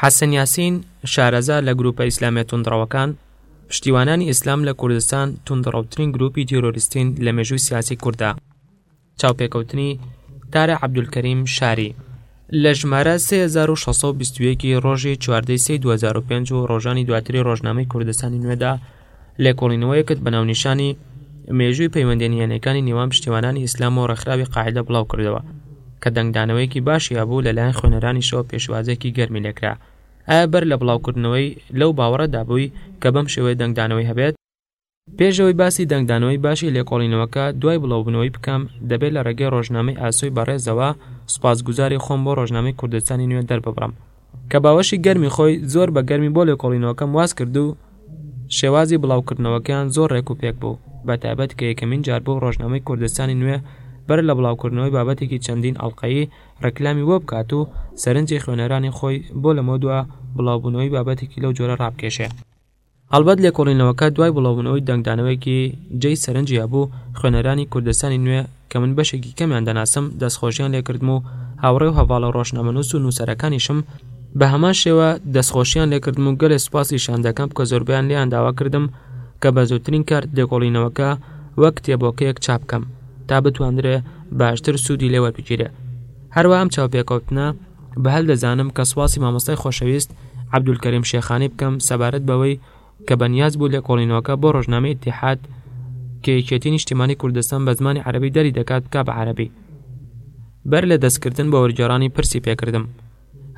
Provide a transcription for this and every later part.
حەسەن یاسین، شارەزا لە گرووپە ئیسلامیە توندڕەوەکان، پشتیوانانی ئیسلام لە کوردستان توندڕەوترین گرووپی تیرۆریستین لە مێژووی سیاسی کورددا. چاوپێکەوتنی تارە عەبدولکەریم شاری لە ژمارە 3621 ی ڕۆژی چواردەی سێی 2005 و ڕۆژانی دواتری ڕۆژنامەی کوردستانی نوێدا لێکۆڵینەوەیەکت بە ناونیشانی مێژووی پەیوەندیە نهێنیەکانی نێوان پشتیوانانی ئیسلام و ڕێکخراوی قاعدە بڵاو کردەوە کە دەنگدانەوەیەکی باشی هەبوو لەلایەن خوێنەرانیشەوە پێشوازێکی گەرمی لێکرا ئایا بەر لە بڵاوکردنەوەی لەو باوەڕەدا بووی کە بەم شێوەیە دەنگدانەوەی هەبێت پێش ئەوەی باسی دەنگدانەوەی باشی لێکۆڵینەوەکە دوای بڵاوبوونەوەی بکەم دەبێت لە ڕێگەی ڕۆژنامەی ئاسۆی بەڕێزەوە سوپاسگوزاری خۆم بۆ ڕۆژنامەی کوردستانی نوێ دەرببڕم کە باوەشی گەرمی خۆی زۆر بە گەرمی بۆ لێکۆڵینەوەکەم واز کرد و شێوازی بڵاوکردنەوەکەیان زۆر ڕێک و پێک بوو بە تایبەت کە یەکەمین جار بۆ ڕۆژنامەی کوردستانی نوێ بەر لە بڵاوکردنەوەی بابەتێکی چەندین ئەڵلقەیی ڕێکلامی بۆ بکات و سەرنجی خوێنەرانی خۆی بۆ لەمەودوا بڵاوبوونەوەی بابەتێکی لەو جۆرە ڕابکێشێ. هەڵبەت لێکۆڵینەوەکە دوای بڵاوبوونەوەی دەنگدانەوەیەکی جێی سەرنجی هەبوو، خوێنەرانی کوردستانی نوێ کە من بەشێکی کەمیان دەناسم دەستخۆشیان لێکردم و هاوڕێ و هەڤاڵە ڕۆژنامەنووس و نووسەرەکانیشم بە هەمان شێوە دەستخۆشیان لێکردم و گەلێ سوپاسیشیان دەکەم کە زۆربەیان لێیان داوا کردم کە بە زووترین کات لێکۆڵینەوەکە وەک کتێبۆکەیەک چاپ بکەم تا بتواندرێ باشتر سوودی لێ وەربگیرێ. هەروا ئەم چاوپێکەوتنە، بە هەل دەزانم کە سواسی مامۆستای خۆشەویست عەبدولکەریم شێخانی بکەم سەبارەت بەوەی کە بەنیاز بوو لێکۆڵینەوەکە بۆ ڕۆژنامە ئیتحاد کە یەکێتی نیشتیمانی کوردستان بە زمانی عەربی دەری دەکات بکە بە عەربی بەر لە دەستکردن بە وەرگێڕانی پرسی پێکردم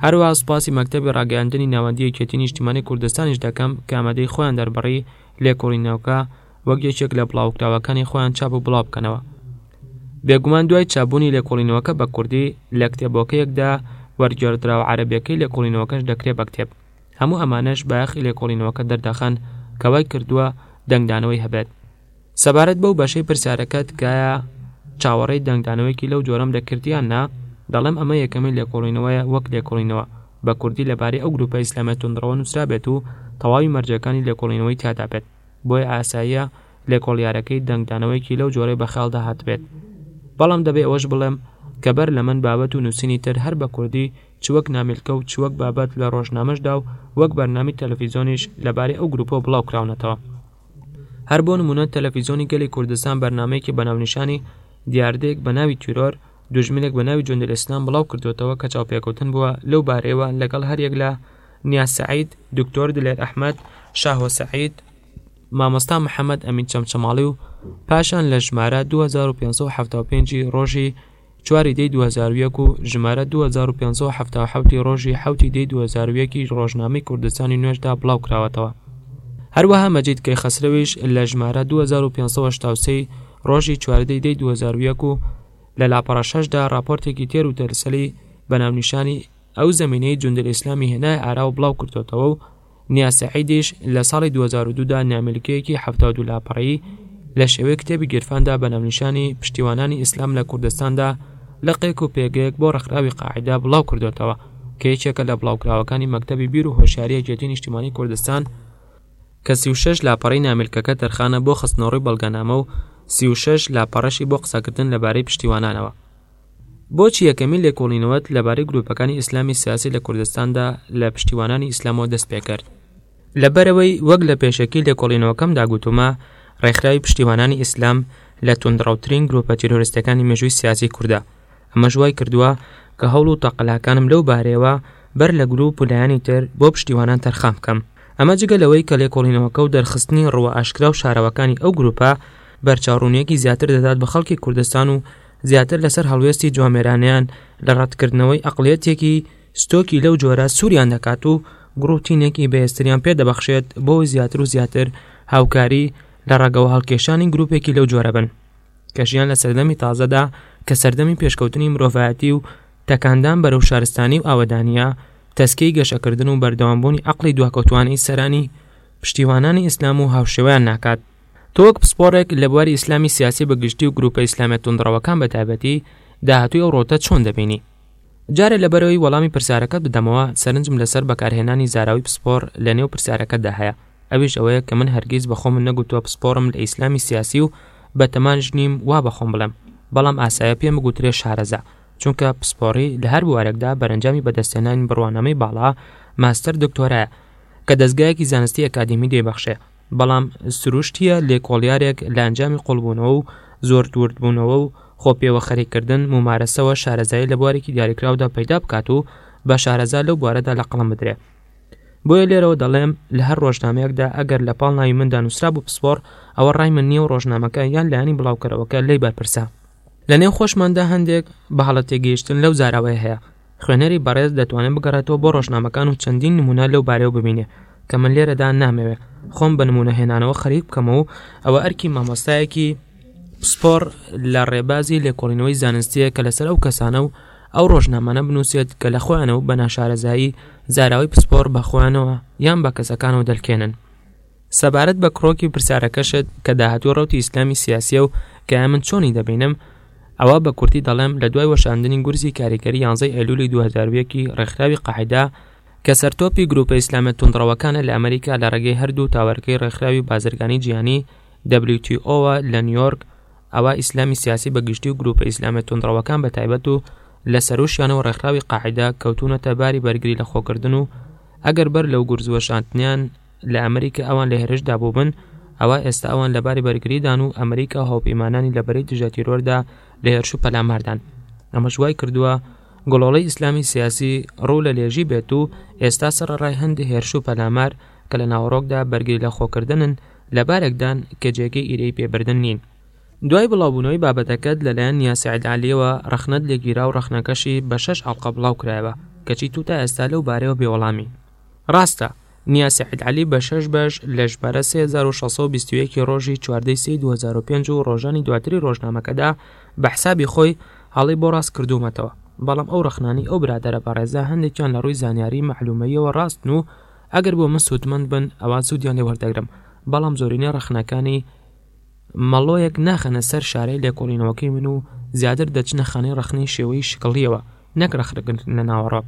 هەروە سوپاسی مەکتتەبی ڕاگەاندنی ناوەندی یەکێتی نیشتیمانی کوردستانیش دەکەم کامەدەی خۆیان دەربڕی لێکۆڵینەوەکە وەک یەکێک لە بڵاوکراوەکانی خۆیان چاپ و بڵاو بکەنەوە بێگومان دوای چابوونی لێکۆڵینەوەکە بە کوردی لە کتێبۆکەیەکدا وەرگێڕدراوە عربیەکەی لێکۆڵینەوەکەش دەکرێت بە کتێب هەموو ئەمانەش بایەخی لێکۆڵینەوەکە دەردەخەن کەوای کردووە دەنگدانەوەی هەبێت سەبارەت بەو بەشەی پرسیارەکە تکایە چاوەڕێی دەنگدانەوەیکی لەو جۆرەم دەکردیان نا دەڵێم ئەمە یەکەمین لێکۆڵینەوەیە وەک لێکۆڵینەوە بە کوردی لەبارەی ئەو گروپە ئیسلامە تونندڕەوە نووسرابێت و تەواوی مەرجەکانی لێکۆڵینەوەی تیادا بێت بۆیە ئاساییە لێکۆڵیارەکەی دەنگدانەوەیەکی لەو جۆرەی بەخیاڵدا هاتبێت بەڵام دەبێ ئەوەش بڵێم کە بەر لە من بابەت و نووسینی تر هەر بە کوردی چوەک نامیلکە و چوەک بابەت لە ڕۆژنامەشدا و وەک بەرنامی تەلەفیزۆنیش لەبارەی ئەو گروپە و بڵاو کراونەتەوە هەر بۆ نمونە تەلەفیزۆنی گەلی کوردستان بەرنمەیەکی بەناونیشانی دیاردەیەک بە ناوی تیرۆر دوژمنێک بە ناوی جوندل ئسلام بڵاو کردوێتەوە کە چاوپێکەوتن بووە لەو بارەیەوە لەگەڵ هەریەک لە نیاز سەعید، دکتۆر دلێر ئەحمەد، شاهۆ سەعید، مامۆستا محەممەد ئەمین چەمچەماڵی و پاشان لە ژمارە 2575 ڕۆژی چواری دی 2001 و ژمارە 2570 ڕۆژی حوتی دی 2001 ڕۆژنامەی کوردستانی نوێشدا بڵاو کراوەتەوە هەروەها مەجید کەی خەسرەویش لە ژمارە 2570 ڕۆژی چواردەی دی 2001 و لە لاپەڕەشەشدا راپۆرتێکی تێر و تەرسەلی بەناونیشانی ئەو زەمینەی جوندلئیسلامی هێنایە ئارا و بڵاو کردۆتەوە و نیا سەعیدیش لە ساڵی 2002 دا نامیلکەیەکی 72 لاپەڕەیی لە شێوەی کتێبی گیرفاندا بە ناونیشانی پشتیوانانی ئیسلام لە کوردستاندا لقێک و پێگەیەک بۆ ڕێکخراوی قاعیدە بڵاو کردۆتەوە کە یەکێکە لە بڵاوکراوەکانی مەکتەبی بیر و هۆشیاری یەکێتی نیشتیمانی کوردستان کە 36 لاپەڕەی نامیلکەکە تەرخانە بۆ خستنەڕووی بەڵگەنامە و 36 لاپەڕەشی بۆ قسەکردن لەبارەی پشتیوانانەوە. بۆچی یەکەمین لێکۆڵینەوەت لەبارەی گروپەکانی ئیسلامی سیاسی لە کوردستاندا لە پشتیوانانی ئیسلامەوە دەست پێکرد؟ لەبەرئەوەی وەک لە پێشەکی لێکۆڵینەوەکەمدا گوتوومە، ڕێکخراوی پشتیوانانی ئیسلام لە توندڕەوترین گروپە تیرۆریستەکانی مێژووی سیاسی کوردە، ئەمەش وای کردووە کە هەوڵ و تەقەلاکانم لەو بارەیەوە بەر لە گروپ و لایەنی تر بۆ پشتیوانان تەرخان بکەم. ئەمە جگە لەوەی کە لێکۆڵینەوەکە و دەرخستنی ڕووە ئاشکرا و شاراوەکانی ئەو گروپە بەرچاو ڕوونییەکی زیاتر دەدات بە خەڵکی کوردستان و زیاتر لەسەر هەڵوێستی جوامێرانەیان لە ڕەتکردنەوەی ئەقڵیەتێکی ستۆکی لەو جۆرە سووریان دەکات و گڕوتینێکی بەهێزتریان پێ دەبەخشێت بۆ زیاتر و زیاتر هاوکاری لە ڕەگەوە هەڵکێشانی گروپێکی لەو جۆرە بن کەژیان لە سەردەمی تازەدا کە سەردەمی پێشکەوتنی مرۆڤایەتی و تەکاندان بەرەو شارستانی و ئاوەدانە تەسکەی گەشەکردن و بەردەوامبوونی عقلی دواکەوتوانی سەرانی پشتیوانانی ئیسلام و هاوشێوەیان ناکات تۆ وەک پسپۆڕێک لە بواری ئیسلامی سیاسی بە گشتی و گروپە ئیسلامیە توندڕەوەکان بە تایبەتی داهاتوی ئەو ڕۆتە چۆن دەبینی؟ جارێ لەبەرەوەی وەڵامی پرسیارەکەت بدەمەوە سەرنجم لەسەر بەکارهێنانی زاراوی پسپۆڕ لە نێو پرسیارەکەتدا هەیە ئەویش ئەوەیە کە من هەرگیز بە خۆمم نەگوتوە پسپۆڕم لە ئیسلامی سیاسی و بەتەمانش نیم وا بە خۆم بڵێم بەڵام ئاسایە پێم بگوترێ شارەزا چونکە پسپۆڕی لە هەر بوارێکدا بەرەنجامی بەدەستێنانی بڕوانامەی باڵا ماستەر دکتۆرایە کە دەزگایەکی زانستی ئەکادیمی دەیبەخشێ بەڵام سروشتیە لێکۆڵیارێک لە ئەنجامی قوڵبوونەوە و زۆر دووردبوونەوە و خۆ پێوە خەریککردن ممارەسەوە شارەزایی لە بوارێکی دیاریکراودا پەیدا بکات و بە شارەزا لەو بوارەدا لە قەڵم بدرێ بۆیە لێرەوە دەڵێم لە هەر ڕۆژنامەیەکدا ئەگەر لە پاڵ ناوی مندا نووسرا بوو پسپۆڕ ئەوە ڕای من نییە و ڕۆژنامەکە یان لایانی بڵاوکەرەوەکە لی بەرپرسە لە نێو خۆشماندا هەندێک بە هەڵە تێگەیشتن لەو زاراوەیە هەیە خوێنەری بەڕێز دەتوانێ بگەڕێتەوە بۆ ڕۆژنامەکان و چەندین نمونە لەو بارەیەوە ببینێ کە من لێرەدا نامەوێ خۆم بە نمونە هێنانەوە خەریک بکەمەوە و ئەوە ئەرکی مامۆستایەکی پسپۆر لە ڕێبازی لێکۆڵینەوەی زانستیە کە لەسەر ئەو کەسانە و ئەو ڕۆژنامانە بنووسێت کە لە خۆیانە و بە ناشارەزایی زاراوەی پسپۆر بەخۆیانەوە یان بە کەسەکانەوە دەلکێنن سەبارەت بە کڕۆکی و پرسیارەکەشت کە داهاتووی ڕەوتی ئیسلامی سیاسیە و کە من چۆنی دەبینم ئەوە بە کورتی دەڵێم لە دوای وەشاندنی گورزی کاریگەری یانزەی ئەلولی 2001ی ڕێکخراوی قاعدا کە سەرتۆپی گروپە ئیسلامە توندڕەوەکانە لە ئەمریکا لە ڕێگەی هەردوو تاوەرەکەی ڕێکخراوی بازرگانی جیهانی WTO وە لە نیویۆرک ئەوە ئیسلامی سیاسی بە گشتی و گروپە ئیسلامە توندڕەوەکان بە تایبەت و لە سەروشیانەوە ڕێکخراوی قاعدا کەوتونەتە باری بەرگری لە خۆکردن و ئەگەر بەر لەو گورزوەشاندنیان لە ئەمریکا ئەوان لە هێرشدا بووبن ئەوا ئێستا ئەوان لەباری بەرگریدان و ئەمریکا و هاوپەیمانانی لە بەرەی دژە تیرۆردا لە هێرش و پەلاماردان ئەمەش وای کردووە گۆڵۆڵی ئیسلامی سیاسی ڕوو لە لێژی بێت و ئێستا سەرڕای هەندی هێرش و پەلامار کە لە ناوەڕۆکدا بەرگری لە خۆکردنن لە بارێکدان کە جێگەی ئیرەی پێبردن نین دوای بڵاوبوونەوەی بابەتەکەت لەلایەن نیاسعید علیەوە ڕەخنەت لێگیرا و ڕەخنەکەشی بە شەش ئەڵلقە بڵاو کرایەوە کەچی تو تا ئێستا لەو بارەوە بێوەڵامی ڕاستە، نیا سەعید عەلی بە شەش بەش لە ژمارە سێ هەزار و شەش سەد و بیست و یەک ی ڕۆژی چواردە ی سێی دوو هەزار و پێنج و ڕۆژانی دواتری ڕۆژنامەکەدا بە حسابی خۆی هەڵەی بۆ ڕاست کردوومەتەوە، بەڵام ئەو ڕەخنانەی ئەو برادەرە بەڕێزە هەندێکیان لە ڕووی زانیاری مەعلوومەییەوە ڕاستن و ئەگەر بۆ من سوودمەند بن ئەوا سوودیان لێ وەردەگرم، بەڵام زۆرینەی ڕەخنەکانی مەڵۆیەک ناخەنە سەر شارەی لێکۆڵینەوەکەی من و زیاتر دەچنە خانەی ڕەخنەی شێوەی شکڵییەوە نەک ڕەخنەگرتنە ناوەڕۆک.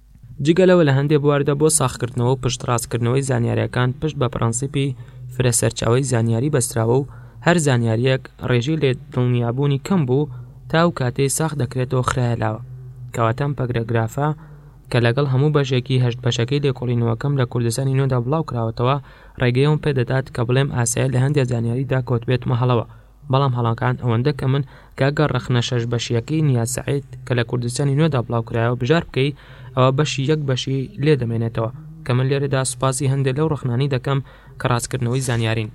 جگە لەوە لە هەندێ بواردا بۆ ساخکردنەوە و پشتڕاستکردنەوەی زانیاریەکان پشت بە پرەنسیپی فرە سەرچاوەی زانیاری بەستراوە و هەر زانیاریەک ڕێژەی لێ دڵنیابوونی کەم بوو تا ئەو کاتەی ساخ دەکرێتەوە خرایە لاوە کەواتە ئەم پەگرەگرافە کە لەگەڵ هەموو بەشێکی هەشت بەشەکەی لێکۆڵینەوەکەم لە کوردستانی نوێدا بڵاو کراوەتەوە ڕێگەیەوم پێدەدات کە بڵێم ئاسایە لە هەندێ زانیاریدا کەوتبێتمە هەڵەوە بەڵام هەڵەکان ئەوەندە کەمن کە گەر ڕەخنە شەش بەشیەکەی نیاز سەعید کە لە کوردستانی نوێدا بڵاوکرایەوە بژار بکەی ئەوە بەشی یەک بەشی لێ دەمێنێتەوە کە من لێرەدا سوپاسی هەندێک لەو ڕەخنانی دەکەم کە ڕاستکردنەوەی زانیارین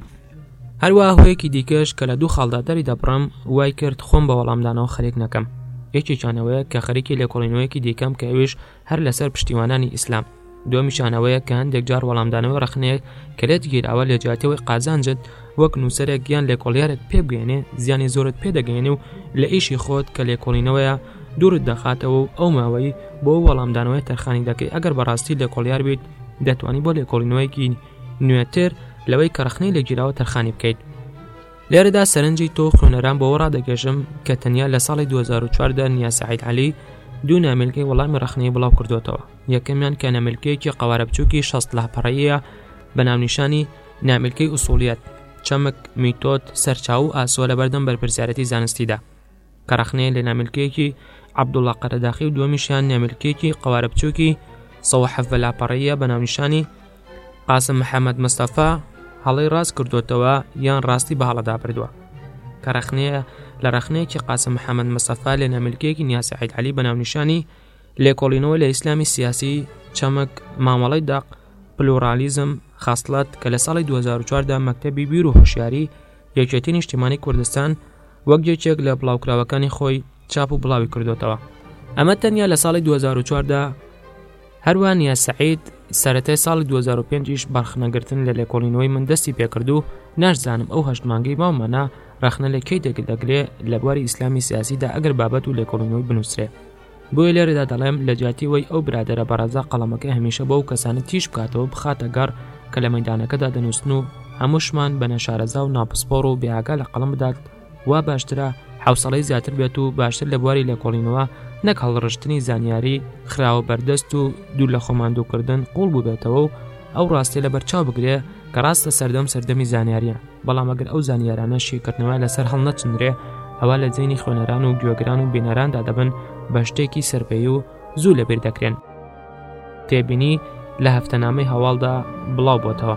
هەروە هۆیەکی دیکەش کە لە دوو خاڵدا دەری دەبڕم وای کرد خۆم بە وەڵامدانەوە خەرێک نەکەم یەکێکیانەوەیە کە خەریکی لێکۆڵینەوەیەکی دیکەم کە ئەوش هەر لەسەر پشتیوانانی ئیسلام دومیشان ئەوەیە کە هەندێک جار وەڵامدانەوە رەخنەیەک کە لێت گیراوە لە جیاتەوەی قازانجت وەک نووسەرێک گیان لێکۆڵیارێک پێبگەێنێ زیانی زۆرت پێدەگەێنێ و لە ئیشی خۆت کە لێکۆڵینەوەیە دوورت دەخاتەوە و ئەو ماوەی بۆ وەڵامدانەوەی تەرخانی دەکەی ئەگەر بەڕاستی لێکۆڵیار بیت دەتوانانی بۆ لێکۆڵینەوەیەکی نوێتر لەوەی کە رەخنەی لێگیراوە تەرخانی بکەیت لێرەدا سەرنجی تۆ خوێنەران بۆ ڕادەگەژم کە تەنیا لە ساڵی 2014دا نیا سعید علی دوو نامیلکەی وەڵامی ڕخنەی بڵاو کردوێتەوە یەکەمیان کە نەملکەیەکی قوارە بچووکی شەست لاپەڕەیە بە ناونیشانی نامیلکەی ئووسڵیت چەمک میتۆت سەرچاو و ئاسۆ لە بەردەم بەرپرسیارەتی زانستیدا کە ڕەخنەیە لە نامیلکەیەکی عەبدوڵڵا قەرەداخی و دووەمیشیان نامیلکەیەکی قەوارە بچووکی سەوە حەف بە لاپەڕەیە بە ناونیشانی قاسم محەممەد مستەفا هەڵی ڕاست کردوتەوە یان ڕاستی بە هەڵەدا بردووە کە ڕەخنەیە لە ڕەخنەیەکی قاسم محەممەد مستەفا لە نامیلکەیەکی نیاسەعید علی بە ناونیشانی لێکۆڵینەوە لە ئیسلامی سیاسی چەمک مامەڵی داق پلورالیزم خاستڵەت کە لە ساڵی 2004دا مەکتتەبی بیر و هۆشیاری یەکێتی نیشتیمانی کوردستان وەک یەکێک لە بڵاوکراوەکانی خۆی چاپ و بڵاوی کردوێتەوە ئەمە تەنیا لە ساڵی 2014دا هەروە نیە سعید سەتای ساڵی 2005یش بەرخنەگرتن لە لێکۆڵینەوەی من دەستی پێکرد و ناشزانم ئەو هەشتمانگەی ماومانە ڕخنە لە کەی دەگردەگرێ لە بواری ئیسلامی سیاسیدا ئەگەر بابەت و لێکۆڵینەوەی بنووسێ بۆیە لێرەدا دەڵێم لە جیاتی وەی ئەو برادرە بەڕێزە قەڵەمەکە هەمیشە بۆ و کەسانی تیژ بکاتەوە بخاتە گەڕ کە لە مەدانەکەدا دەنووسن و هەمووشمان بە نەشارەزا و ناپسپۆڕ و بێهاگا لە قەڵم بدات وا باشترە حوسڵی زیاتر بێت و باشتر لە بواری لێکۆڵینەوە نەک هەڵڕشتنی زانیاری خراوە بەردەست و دوور لە خۆماندووکردن قوڵ ببێتەوە و ئەو ڕاستێ لە بەرچاو بگرێ کە ڕاستە سەردەم سەردەمی زانیاریە بەڵام ئەگەر ئەو زانیارانە شیکردنەوە لەسەر هەڵنەچنرێ ئەوە لە زینی خوێنەران و گوێگران و بینەراندا دەبن بە شتێکی سەرپێی و زوو لەبیر دەکرێن تێبینی لە هەفتەنامەی هەواڵدا بڵاو بۆتەوە.